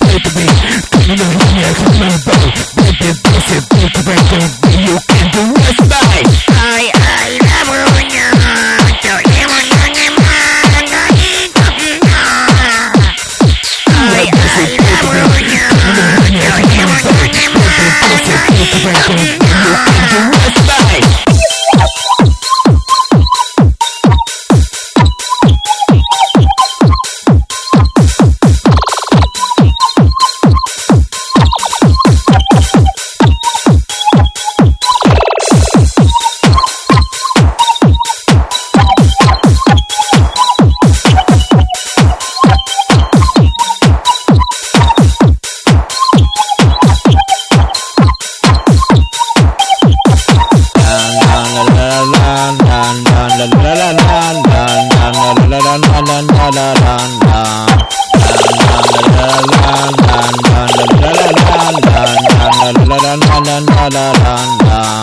Paper me, coming over here, coming over, baby, pussy, paper, baby. Thank you. la la la la la